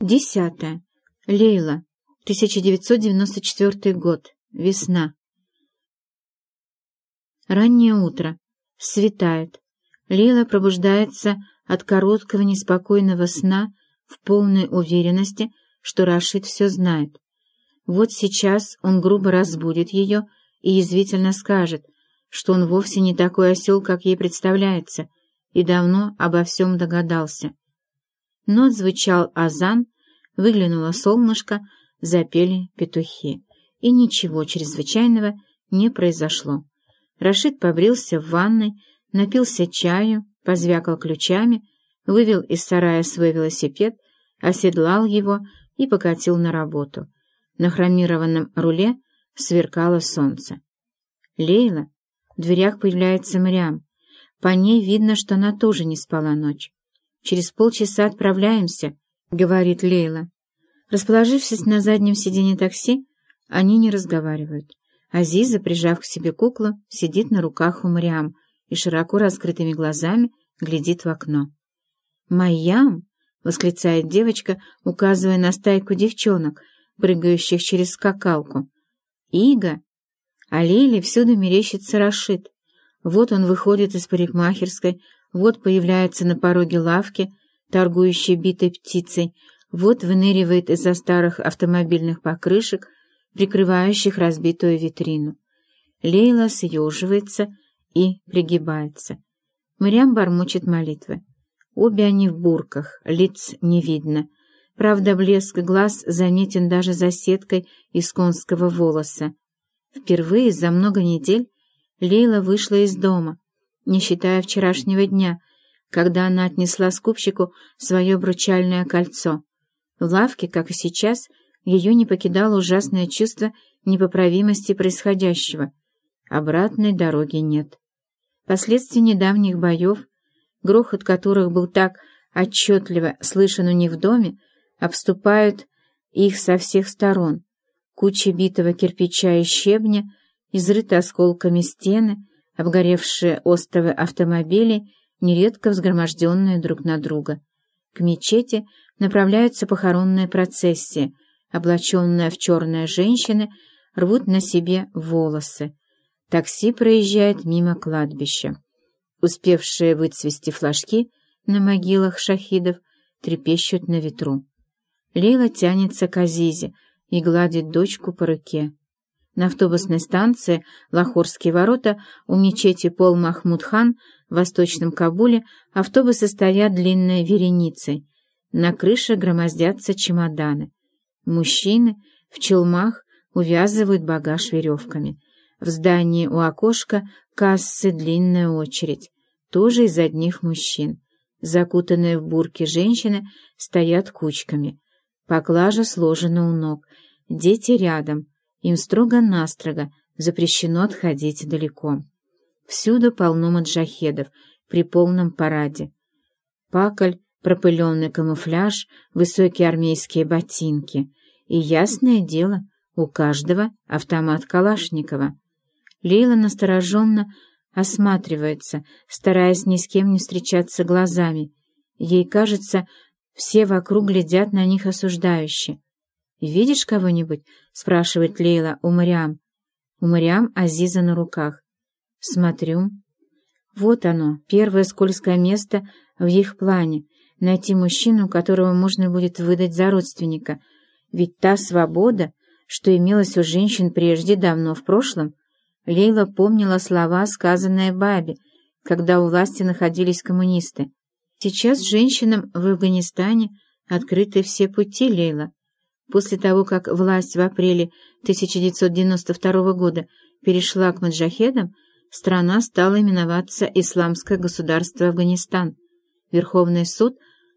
Десятое. Лейла. 1994 год. Весна. Раннее утро. Светает. Лейла пробуждается от короткого неспокойного сна в полной уверенности, что Рашид все знает. Вот сейчас он грубо разбудит ее и язвительно скажет, что он вовсе не такой осел, как ей представляется, и давно обо всем догадался. Но отзвучал азан, выглянуло солнышко, запели петухи. И ничего чрезвычайного не произошло. Рашид побрился в ванной, напился чаю, позвякал ключами, вывел из сарая свой велосипед, оседлал его и покатил на работу. На хромированном руле сверкало солнце. Лейла. В дверях появляется Мрям. По ней видно, что она тоже не спала ночь. «Через полчаса отправляемся», — говорит Лейла. Расположившись на заднем сиденье такси, они не разговаривают. Азиза, прижав к себе куклу, сидит на руках у Мариам и широко раскрытыми глазами глядит в окно. «Майям!» — восклицает девочка, указывая на стайку девчонок, прыгающих через скакалку. «Ига!» А Лиле всюду мерещится Рашид. Вот он выходит из парикмахерской, вот появляется на пороге лавки, торгующей битой птицей, вот выныривает из-за старых автомобильных покрышек, прикрывающих разбитую витрину. Лейла съеживается и пригибается. Мырям бормочет молитвы. Обе они в бурках, лиц не видно. Правда, блеск глаз заметен даже за сеткой из конского волоса. Впервые за много недель Лейла вышла из дома, не считая вчерашнего дня, когда она отнесла скупщику свое бручальное кольцо. В лавке, как и сейчас, ее не покидало ужасное чувство непоправимости происходящего. Обратной дороги нет. Последствия недавних боев, грохот которых был так отчетливо слышен у них в доме, обступают их со всех сторон. Куча битого кирпича и щебня — изрыты осколками стены, обгоревшие остовы автомобилей, нередко взгроможденные друг на друга. К мечети направляются похоронные процессии, облаченные в черные женщины, рвут на себе волосы. Такси проезжает мимо кладбища. Успевшие выцвести флажки на могилах шахидов трепещут на ветру. Лейла тянется к Азизе и гладит дочку по руке. На автобусной станции Лахорские ворота у мечети Пол Махмуд хан в восточном Кабуле автобусы стоят длинной вереницей. На крыше громоздятся чемоданы. Мужчины в челмах увязывают багаж веревками. В здании у окошка кассы длинная очередь, тоже из одних мужчин. Закутанные в бурки женщины стоят кучками. Поклажа сложена у ног, дети рядом — им строго-настрого запрещено отходить далеко. Всюду полно маджахедов при полном параде. Паколь, пропыленный камуфляж, высокие армейские ботинки. И, ясное дело, у каждого автомат Калашникова. Лейла настороженно осматривается, стараясь ни с кем не встречаться глазами. Ей кажется, все вокруг глядят на них осуждающе. «Видишь кого-нибудь?» — спрашивает Лейла у Мариам. У Мариам Азиза на руках. «Смотрю. Вот оно, первое скользкое место в их плане — найти мужчину, которого можно будет выдать за родственника. Ведь та свобода, что имелась у женщин прежде, давно в прошлом, Лейла помнила слова, сказанные Бабе, когда у власти находились коммунисты. Сейчас женщинам в Афганистане открыты все пути, Лейла. После того, как власть в апреле 1992 года перешла к маджахедам, страна стала именоваться Исламское государство Афганистан. Верховный суд,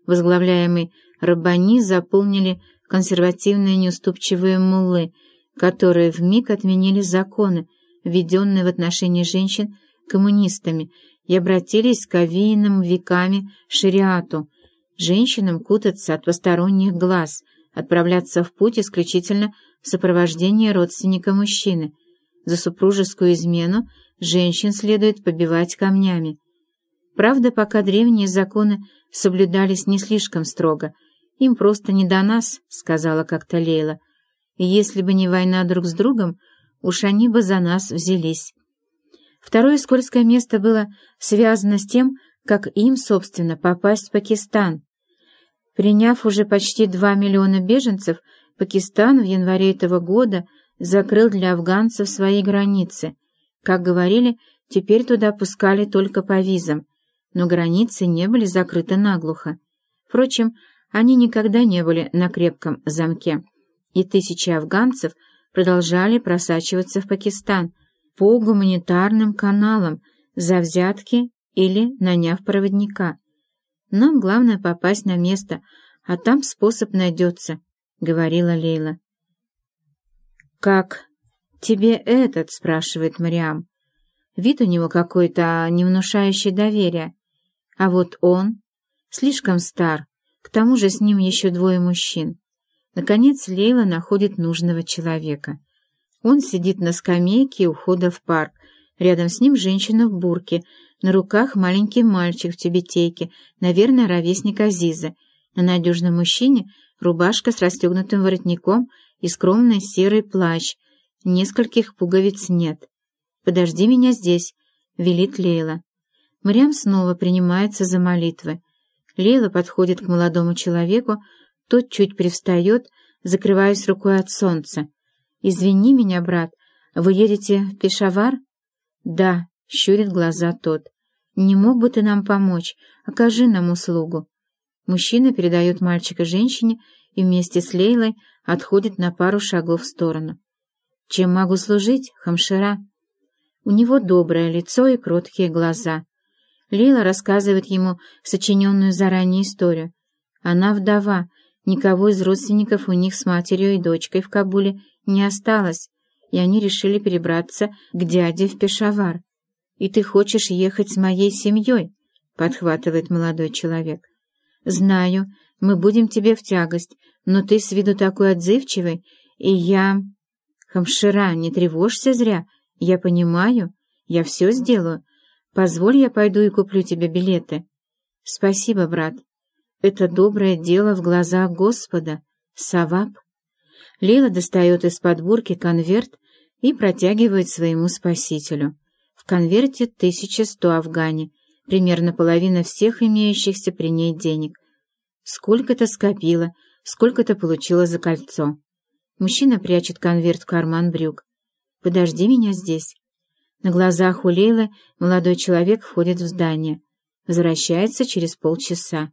возглавляемый Раббани, заполнили консервативные неуступчивые муллы, которые вмиг отменили законы, введенные в отношении женщин коммунистами, и обратились к овеянным веками шариату. Женщинам кутаться от посторонних глаз – отправляться в путь исключительно в сопровождении родственника мужчины. За супружескую измену женщин следует побивать камнями. Правда, пока древние законы соблюдались не слишком строго, «Им просто не до нас», — сказала как-то Лейла. «И если бы не война друг с другом, уж они бы за нас взялись». Второе скользкое место было связано с тем, как им, собственно, попасть в Пакистан. Приняв уже почти 2 миллиона беженцев, Пакистан в январе этого года закрыл для афганцев свои границы. Как говорили, теперь туда пускали только по визам, но границы не были закрыты наглухо. Впрочем, они никогда не были на крепком замке, и тысячи афганцев продолжали просачиваться в Пакистан по гуманитарным каналам за взятки или наняв проводника. Нам главное попасть на место, а там способ найдется, — говорила Лейла. «Как тебе этот?» — спрашивает Мариам. Вид у него какой-то не внушающий доверия. А вот он слишком стар, к тому же с ним еще двое мужчин. Наконец Лейла находит нужного человека. Он сидит на скамейке у входа в парк. Рядом с ним женщина в бурке, на руках маленький мальчик в тюбетейке, наверное, ровесник Азиза. На надежном мужчине рубашка с расстегнутым воротником и скромный серый плащ. Нескольких пуговиц нет. «Подожди меня здесь», — велит Лейла. Мариам снова принимается за молитвы. Лейла подходит к молодому человеку, тот чуть привстает, закрываясь рукой от солнца. «Извини меня, брат, вы едете в Пешавар?» «Да», — щурит глаза тот. «Не мог бы ты нам помочь? Окажи нам услугу». Мужчина передает мальчика женщине и вместе с Лейлой отходит на пару шагов в сторону. «Чем могу служить, Хамшира?» У него доброе лицо и кроткие глаза. Лила рассказывает ему сочиненную заранее историю. Она вдова, никого из родственников у них с матерью и дочкой в Кабуле не осталось, и они решили перебраться к дяде в Пешавар. «И ты хочешь ехать с моей семьей?» — подхватывает молодой человек. «Знаю, мы будем тебе в тягость, но ты с виду такой отзывчивый, и я...» «Хамшира, не тревожься зря, я понимаю, я все сделаю, Позволь, я пойду и куплю тебе билеты. Спасибо, брат. Это доброе дело в глазах Господа. Савап. Лила достает из подборки конверт и протягивает своему спасителю. Конверте 1100 афгани, примерно половина всех имеющихся при ней денег. Сколько-то скопила, сколько-то получила за кольцо. Мужчина прячет конверт в карман брюк. «Подожди меня здесь. На глазах у Лейлы молодой человек входит в здание. Возвращается через полчаса.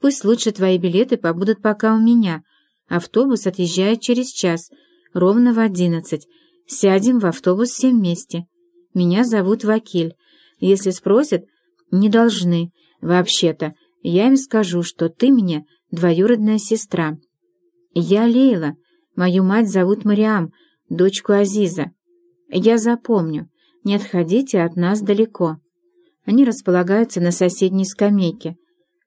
«Пусть лучше твои билеты побудут пока у меня. Автобус отъезжает через час, ровно в одиннадцать. Сядем в автобус все вместе. Меня зовут Вакиль. Если спросят, не должны. Вообще-то, я им скажу, что ты мне двоюродная сестра. Я Лейла. Мою мать зовут Мариам, дочку Азиза. Я запомню. Не отходите от нас далеко. Они располагаются на соседней скамейке.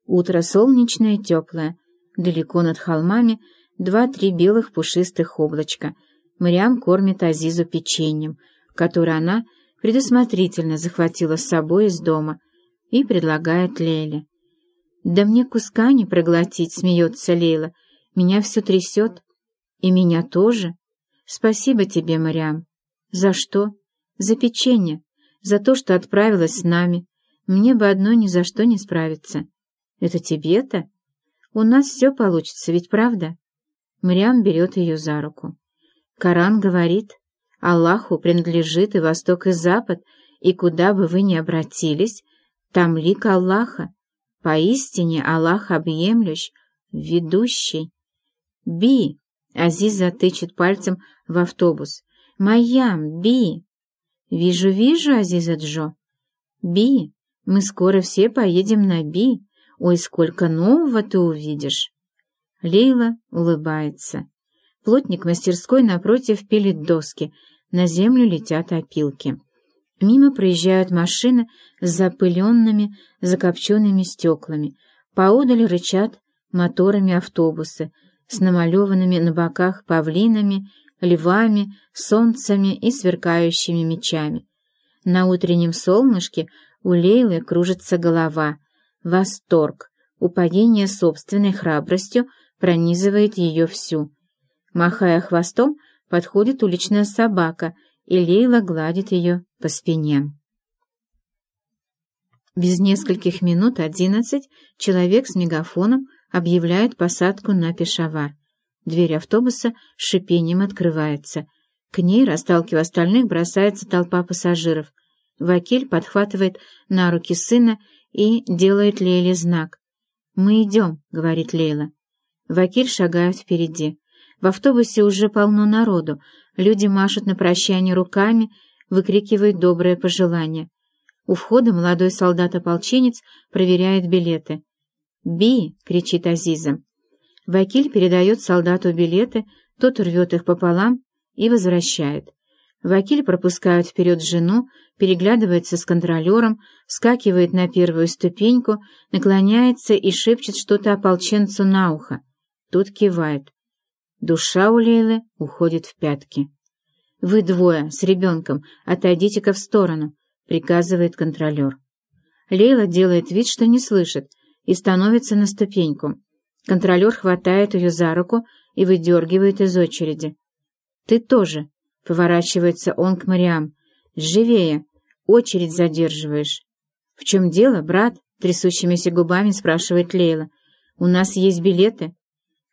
Утро солнечное и теплое. Далеко над холмами два-три белых пушистых облачка. Мариам кормит Азизу печеньем, которое она предусмотрительно захватила с собой из дома, и предлагает Лейле. «Да мне куска не проглотить», — смеется Лейла. «Меня все трясет. И меня тоже. Спасибо тебе, Мариам». «За что?» За печенье, за то, что отправилась с нами. Мне бы одной ни за что не справиться. Это тебе-то? У нас все получится, ведь правда? Мрям берет ее за руку. Коран говорит, Аллаху принадлежит и восток, и запад, и куда бы вы ни обратились, там лик Аллаха. Поистине Аллах объемлющ, ведущий. Би! Азиза тычет пальцем в автобус. Майям, би! «Вижу, вижу, Азиза Джо. Би, мы скоро все поедем на Би. Ой, сколько нового ты увидишь!» Лейла улыбается. Плотник мастерской напротив пилит доски, на землю летят опилки. Мимо проезжают машины с запыленными, закопченными стеклами. Поодаль рычат моторами автобусы с намалеванными на боках павлинами львами, солнцами и сверкающими мечами. На утреннем солнышке у Лейлы кружится голова. Восторг, упоение собственной храбростью пронизывает ее всю. Махая хвостом, подходит уличная собака, и Лейла гладит ее по спине. Без нескольких минут одиннадцать человек с мегафоном объявляет посадку на Пешавар. Дверь автобуса с шипением открывается. К ней, расталкивая остальных, бросается толпа пассажиров. Вакиль подхватывает на руки сына и делает Лейле знак. «Мы идем», — говорит Лейла. Вакиль шагает впереди. В автобусе уже полно народу. Люди машут на прощание руками, выкрикивают доброе пожелание. У входа молодой солдат-ополченец проверяет билеты. «Би!» — кричит Азиза. Вакиль передает солдату билеты, тот рвет их пополам и возвращает. Вакиль пропускает вперед жену, переглядывается с контролером, вскакивает на первую ступеньку, наклоняется и шепчет что-то ополченцу на ухо. Тот кивает. Душа у Лейлы уходит в пятки. «Вы двое, с ребенком, отойдите-ка в сторону», — приказывает контролер. Лейла делает вид, что не слышит, и становится на ступеньку. Контролер хватает ее за руку и выдергивает из очереди. «Ты тоже», — поворачивается он к Мариам. «Живее! Очередь задерживаешь». «В чем дело, брат?» — трясущимися губами спрашивает Лейла. «У нас есть билеты.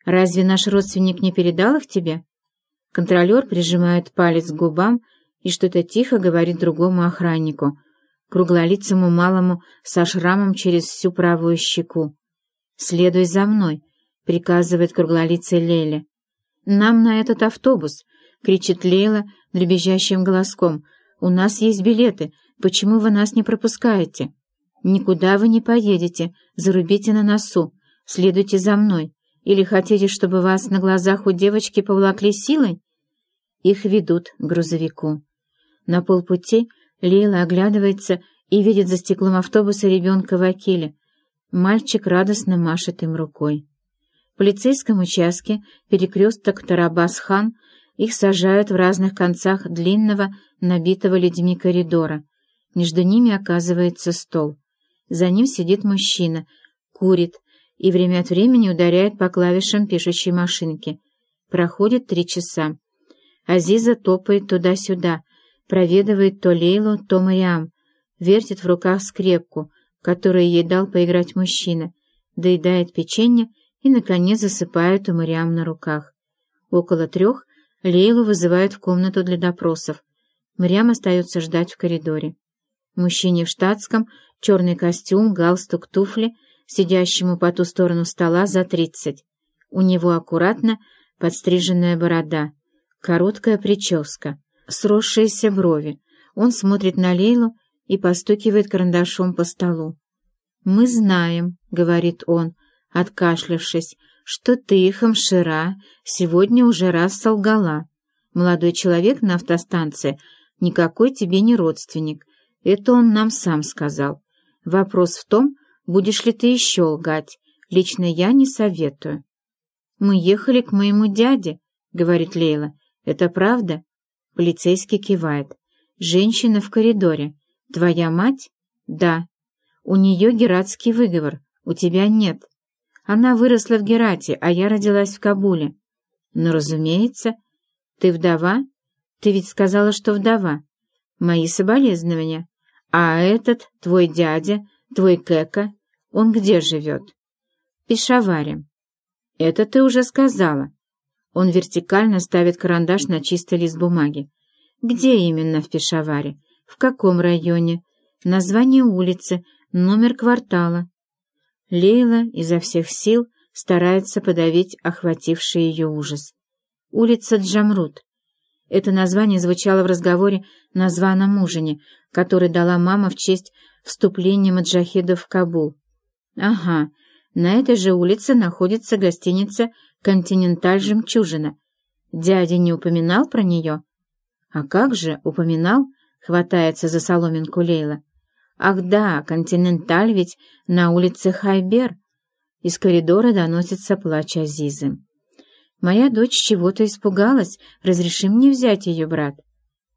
Разве наш родственник не передал их тебе?» Контролер прижимает палец к губам и что-то тихо говорит другому охраннику, круглолицому малому со шрамом через всю правую щеку. «Следуй за мной», — приказывает круглолицый Леля. «Нам на этот автобус», — кричит Лейла дребезжащим голоском. «У нас есть билеты. Почему вы нас не пропускаете?» «Никуда вы не поедете. Зарубите на носу. Следуйте за мной. Или хотите, чтобы вас на глазах у девочки поволокли силой?» Их ведут к грузовику. На полпути Лейла оглядывается и видит за стеклом автобуса ребенка в Акиле. Мальчик радостно машет им рукой. В полицейском участке перекресток Тарабас-хан их сажают в разных концах длинного, набитого людьми коридора. Между ними оказывается стол. За ним сидит мужчина, курит и время от времени ударяет по клавишам пишущей машинки. Проходит три часа. Азиза топает туда-сюда, проведывает то Лейлу, то Мариам, вертит в руках скрепку, которую ей дал поиграть мужчина, доедает печенье и, наконец, засыпает у Мариам на руках. Около трех Лейлу вызывают в комнату для допросов. Мариам остается ждать в коридоре. Мужчине в штатском, черный костюм, галстук, туфли, сидящему по ту сторону стола за тридцать. У него аккуратно подстриженная борода, короткая прическа, сросшиеся брови. Он смотрит на Лейлу и постукивает карандашом по столу. «Мы знаем», — говорит он, откашлявшись, «что ты, Хамшира, сегодня уже раз солгала. Молодой человек на автостанции никакой тебе не родственник. Это он нам сам сказал. Вопрос в том, будешь ли ты еще лгать. Лично я не советую». «Мы ехали к моему дяде», — говорит Лейла. «Это правда?» Полицейский кивает. «Женщина в коридоре. Твоя мать?» «Да». «У нее гератский выговор. У тебя нет». «Она выросла в Герате, а я родилась в Кабуле». «Ну, разумеется. Ты вдова? Ты ведь сказала, что вдова. Мои соболезнования. А этот, твой дядя, твой Кека, он где живет?» «В Пешаваре». «Это ты уже сказала». Он вертикально ставит карандаш на чистый лист бумаги. Где именно в Пешаваре? В каком районе? Название улицы, номер квартала. Лейла изо всех сил старается подавить охвативший ее ужас. Улица Джамрут. Это название звучало в разговоре на званом ужине, который дала мама в честь вступления маджахедов в Кабул. Ага, на этой же улице находится гостиница «Континенталь Жемчужина». Дядя не упоминал про нее? А как же, упоминал, хватается за соломинку Лейла. Ах да, «Континенталь» ведь на улице Хайбер. Из коридора доносится плач Азизы. Моя дочь чего-то испугалась, разреши мне взять ее, брат.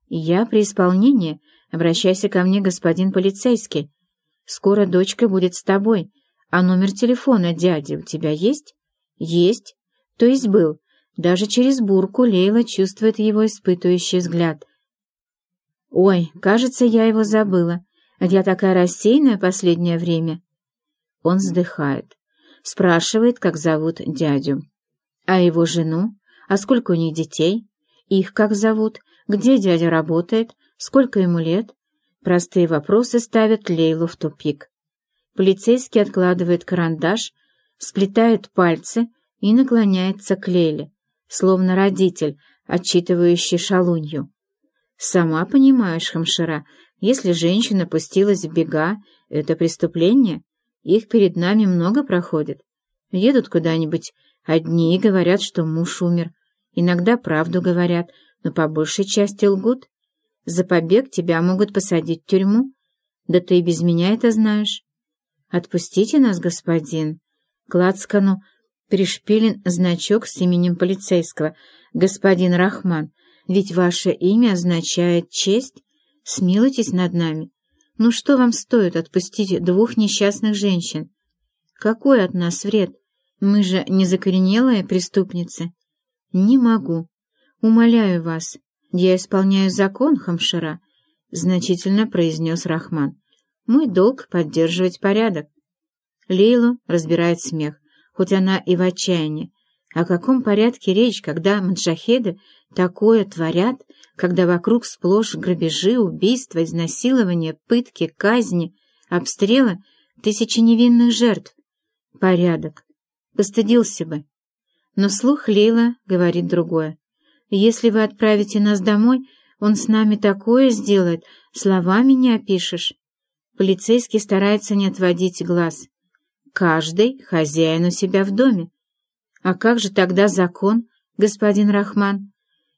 Я при исполнении, обращайся ко мне, господин полицейский. Скоро дочка будет с тобой, а номер телефона дяди у тебя есть? Есть. То есть был. Даже через бурку Лейла чувствует его испытывающий взгляд. «Ой, кажется, я его забыла. Я такая рассеянная последнее время». Он вздыхает. Спрашивает, как зовут дядю. А его жену? А сколько у них детей? Их как зовут? Где дядя работает? Сколько ему лет? Простые вопросы ставят Лейлу в тупик. Полицейский откладывает карандаш, сплетает пальцы и наклоняется к Лейле, словно родитель, отчитывающий шалунью. «Сама понимаешь, Хамшира, если женщина пустилась в бега, это преступление. Их перед нами много проходит. Едут куда-нибудь одни и говорят, что муж умер. Иногда правду говорят, но по большей части лгут. За побег тебя могут посадить в тюрьму. Да ты и без меня это знаешь. Отпустите нас, господин. Кладскану пришпилен значок с именем полицейского. Господин Рахман, ведь ваше имя означает честь. Смилуйтесь над нами. Ну что вам стоит отпустить двух несчастных женщин? Какой от нас вред? Мы же не закоренелые преступницы. Не могу. Умоляю вас, «Я исполняю закон, Хамшира», — значительно произнес Рахман. «Мой долг — поддерживать порядок». Лейлу разбирает смех, хоть она и в отчаянии. О каком порядке речь, когда маджахеды такое творят, когда вокруг сплошь грабежи, убийства, изнасилования, пытки, казни, обстрелы, тысячи невинных жертв? Порядок. Постыдился бы. Но слух Лейла говорит другое. Если вы отправите нас домой, он с нами такое сделает, словами не опишешь. Полицейский старается не отводить глаз. Каждый хозяин у себя в доме. А как же тогда закон, господин Рахман?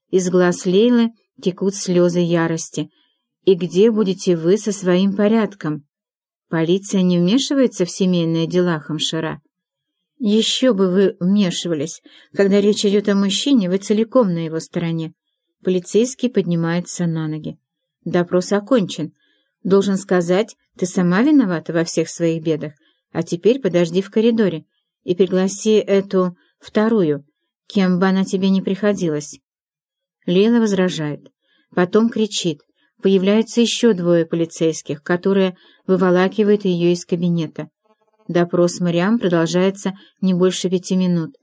Из глаз Лейлы текут слезы ярости. И где будете вы со своим порядком? Полиция не вмешивается в семейные дела Хамшира. Еще бы вы вмешивались. Когда речь идет о мужчине, вы целиком на его стороне. Полицейский поднимается на ноги. Допрос окончен. Должен сказать, ты сама виновата во всех своих бедах. А теперь подожди в коридоре и пригласи эту вторую, кем бы она тебе не приходилась. Лейла возражает. Потом кричит. Появляются еще двое полицейских, которые выволакивают ее из кабинета. Допрос Мариам продолжается не больше пяти минут.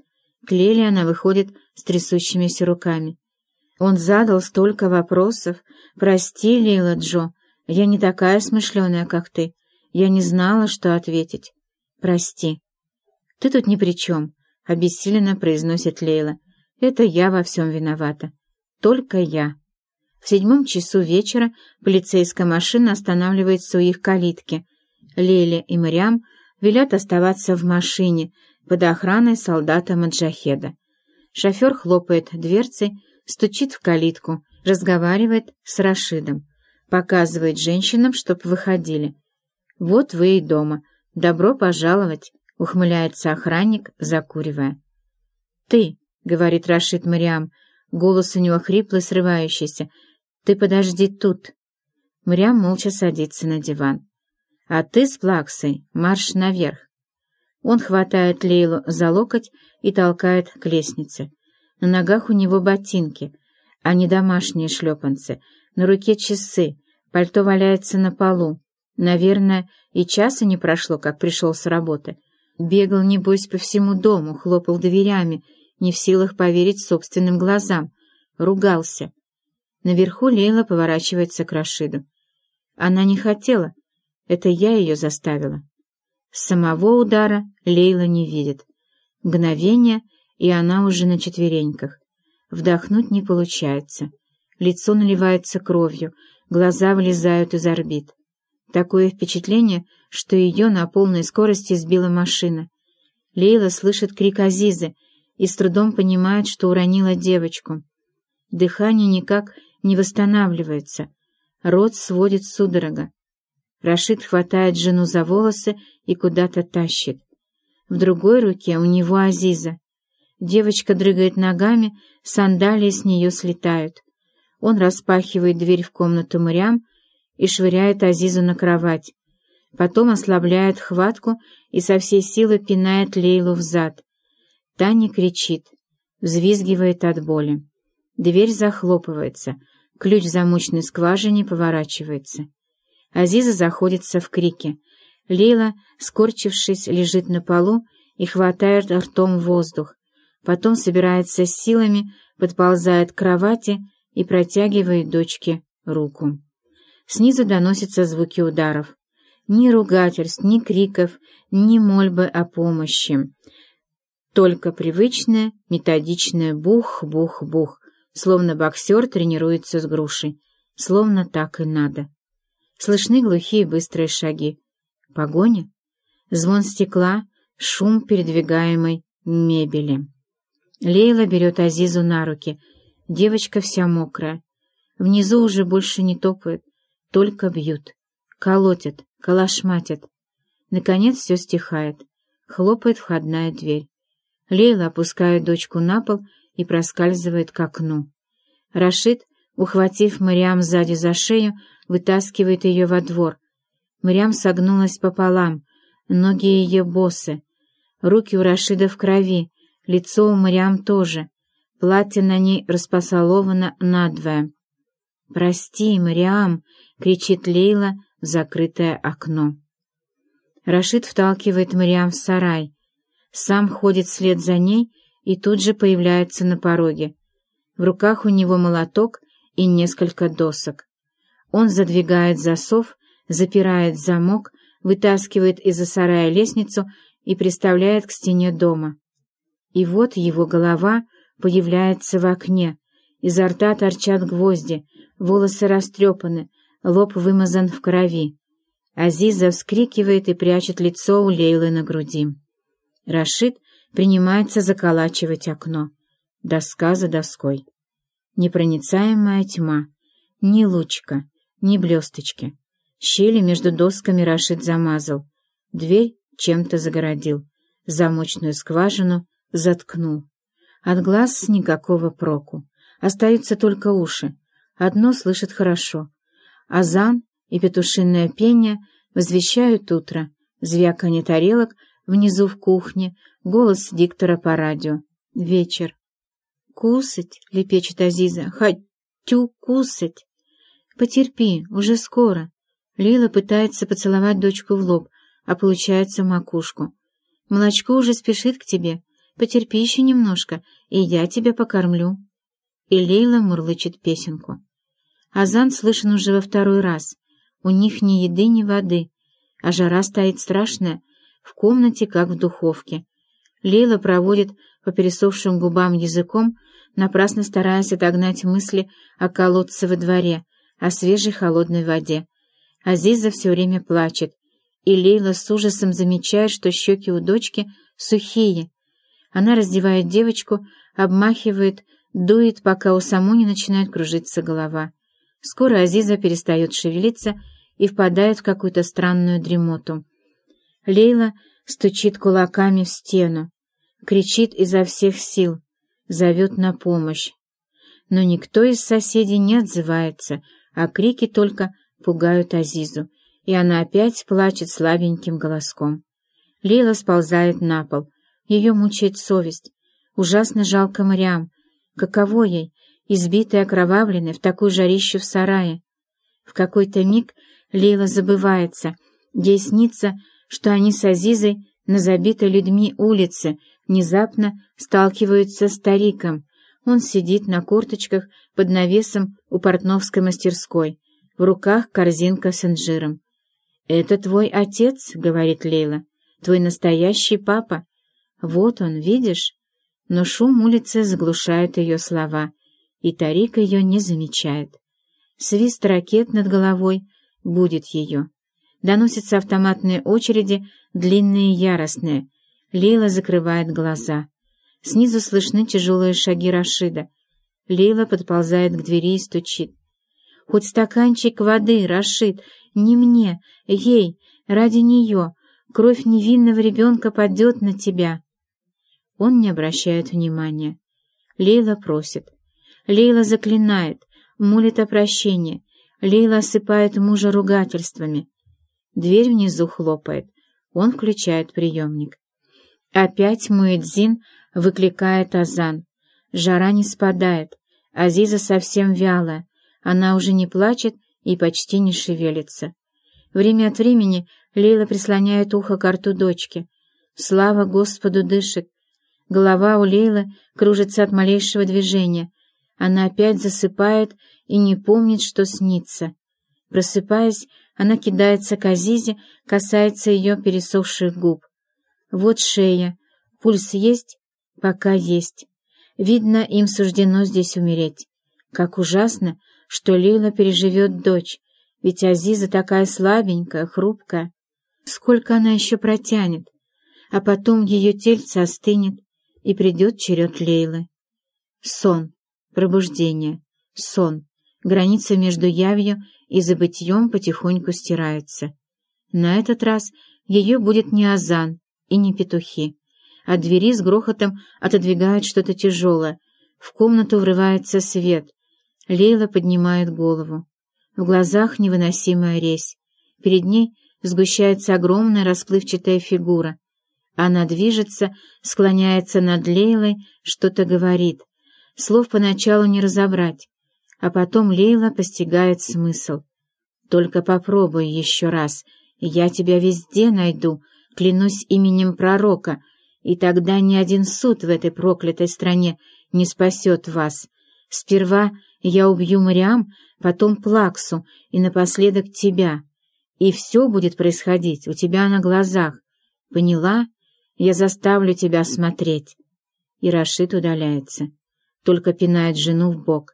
К Леле она выходит с трясущимися руками. Он задал столько вопросов. «Прости, Лейла Джо, я не такая смышленая, как ты. Я не знала, что ответить. Прости». «Ты тут ни при чем», — обессиленно произносит Лейла. «Это я во всем виновата. Только я». В седьмом часу вечера полицейская машина останавливается у их калитки. Леля и Мариам велят оставаться в машине под охраной солдата Маджахеда. Шофер хлопает дверцей, стучит в калитку, разговаривает с Рашидом, показывает женщинам, чтоб выходили. «Вот вы и дома. Добро пожаловать», — ухмыляется охранник, закуривая. «Ты», — говорит Рашид Мариам, голос у него хриплый, срывающийся, — «ты подожди тут». Мариам молча садится на диван. А ты с плаксой марш наверх. Он хватает Лейлу за локоть и толкает к лестнице. На ногах у него ботинки, а не домашние шлепанцы. На руке часы, пальто валяется на полу. Наверное, и часа не прошло, как пришел с работы. Бегал, небось, по всему дому, хлопал дверями, не в силах поверить собственным глазам. Ругался. Наверху Лейла поворачивается к Рашиду. Она не хотела, это я ее заставила. Самого удара Лейла не видит. Мгновение, и она уже на четвереньках. Вдохнуть не получается. Лицо наливается кровью, глаза вылезают из орбит. Такое впечатление, что ее на полной скорости сбила машина. Лейла слышит крик Азизы и с трудом понимает, что уронила девочку. Дыхание никак не восстанавливается. Рот сводит судорога. Рашид хватает жену за волосы и куда-то тащит. В другой руке у него Азиза. Девочка дрыгает ногами, сандалии с нее слетают. Он распахивает дверь в комнату Мрям и швыряет Азизу на кровать. Потом ослабляет хватку и со всей силы пинает Лейлу в зад. Таня кричит. взвизгивает от боли. Дверь захлопывается, ключ в замочной скважине поворачивается. Азиза заходится в крике. Лейла, скорчившись, лежит на полу и хватает ртом воздух. Потом собирается с силами, подползает к кровати и протягивает дочке руку. Снизу доносятся звуки ударов. Ни ругательств, ни криков, ни мольбы о помощи. Только привычное, методичное бух-бух-бух, словно боксер тренируется с грушей. Словно так и надо. Слышны глухие быстрые шаги. Погоня? Звон стекла, шум передвигаемой мебели. Лейла берет Азизу на руки. Девочка вся мокрая. Внизу уже больше не топают, только бьют. Колотят, калашматят. Наконец все стихает. Хлопает входная дверь. Лейла опускает дочку на пол и проскальзывает к окну. Рашид, ухватив Мариам сзади за шею, вытаскивает ее во двор. Мариам согнулась пополам, ноги ее босы. Руки у Рашида в крови, лицо у Мариам тоже. Платье на ней распасаловано надвое. «Прости, Мариам!» — кричит Лейла в закрытое окно. Рашид вталкивает Мариам в сарай. Сам ходит вслед за ней и тут же появляется на пороге. В руках у него молоток и несколько досок. Он задвигает засов, запирает замок, вытаскивает из-за сарая лестницу и приставляет к стене дома. И вот его голова появляется в окне, изо рта торчат гвозди, волосы растрепаны, лоб вымазан в крови. Азиза вскрикивает и прячет лицо у Лейлы на груди. Рашид принимается заколачивать окно, доска за доской. Непроницаемая тьма, ни лучка, ни блесточки. Щели между досками Рашид замазал, дверь чем-то загородил, замочную скважину заткнул. От глаз никакого проку, остаются только уши, одно слышит хорошо. Азан и петушиное пение возвещают утро, звяканье тарелок внизу в кухне, голос диктора по радио. Вечер. «Кусать!» — лепечет Азиза. «Хочу кусать!» «Потерпи, уже скоро!» Лила пытается поцеловать дочку в лоб, а получается макушку. «Молочко уже спешит к тебе. Потерпи еще немножко, и я тебя покормлю». И Лейла мурлычет песенку. Азан слышен уже во второй раз. У них ни еды, ни воды, а жара стоит страшная, в комнате, как в духовке. Лейла проводит по пересохшим губам языком, напрасно стараясь отогнать мысли о колодце во дворе, о свежей холодной воде. Азиза все время плачет, и Лейла с ужасом замечает, что щеки у дочки сухие. Она раздевает девочку, обмахивает, дует, пока у саму не начинает кружиться голова. Скоро Азиза перестает шевелиться и впадает в какую-то странную дремоту. Лейла стучит кулаками в стену, кричит изо всех сил, зовет на помощь. Но никто из соседей не отзывается, а крики только пугают Азизу, и она опять плачет слабеньким голоском. Лейла сползает на пол. Ее мучает совесть. Ужасно жалко Мариам. Каково ей, избитая окровавленной, в такую жарищу в сарае. В какой-то миг Лейла забывается, ей снится, что они с Азизой на забитой людьми улице внезапно сталкиваются с стариком. Он сидит на корточках под навесом у портновской мастерской, в руках корзинка с инжиром. «Это твой отец», — говорит Лейла, — «твой настоящий папа. Вот он, видишь?» Но шум улицы заглушает ее слова — и Тарик ее не замечает. Свист ракет над головой будет ее. Доносятся автоматные очереди, длинные и яростные. Лейла закрывает глаза. Снизу слышны тяжелые шаги Рашида. Лейла подползает к двери и стучит. «Хоть стаканчик воды, Рашид, не мне, ей, ради нее. Кровь невинного ребенка падет на тебя». Он не обращает внимания. Лейла просит. Лейла заклинает, молит о прощении. Лейла осыпает мужа ругательствами. Дверь внизу хлопает. Он включает приемник. Опять Муэдзин выкликает азан. Жара не спадает, Азиза совсем вялая, она уже не плачет и почти не шевелится. Время от времени Лейла прислоняет ухо к рту дочки. Слава Господу дышит. Голова у Лейлы кружится от малейшего движения. Она опять засыпает и не помнит, что снится. Просыпаясь, она кидается к Азизе, касается ее пересохших губ. Вот шея. Пульс есть? Пока есть. Видно, им суждено здесь умереть. Как ужасно, что Лейла переживет дочь, ведь Азиза такая слабенькая, хрупкая. Сколько она еще протянет? А потом ее тельце остынет, и придет черед Лейлы. Сон, пробуждение, сон, граница между явью и забытьем потихоньку стирается. На этот раз ее будет не азан и не петухи. От двери с грохотом отодвигают что-то тяжелое. В комнату врывается свет. Лейла поднимает голову. В глазах невыносимая резь. Перед ней сгущается огромная расплывчатая фигура. Она движется, склоняется над Лейлой, что-то говорит. Слов поначалу не разобрать, а потом Лейла постигает смысл. «Только попробуй еще раз, я тебя везде найду, клянусь именем пророка», и тогда ни один суд в этой проклятой стране не спасет вас. Сперва я убью Мариам, потом Плаксу и напоследок тебя. И все будет происходить у тебя на глазах. Поняла? Я заставлю тебя смотреть. И Рашид удаляется. Только пинает жену в бок.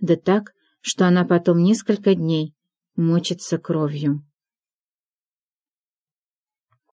Да так, что она потом несколько дней мочится кровью.